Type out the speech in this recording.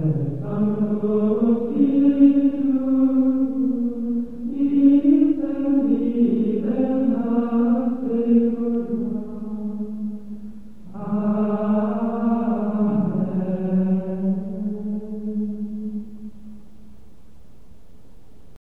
Amen.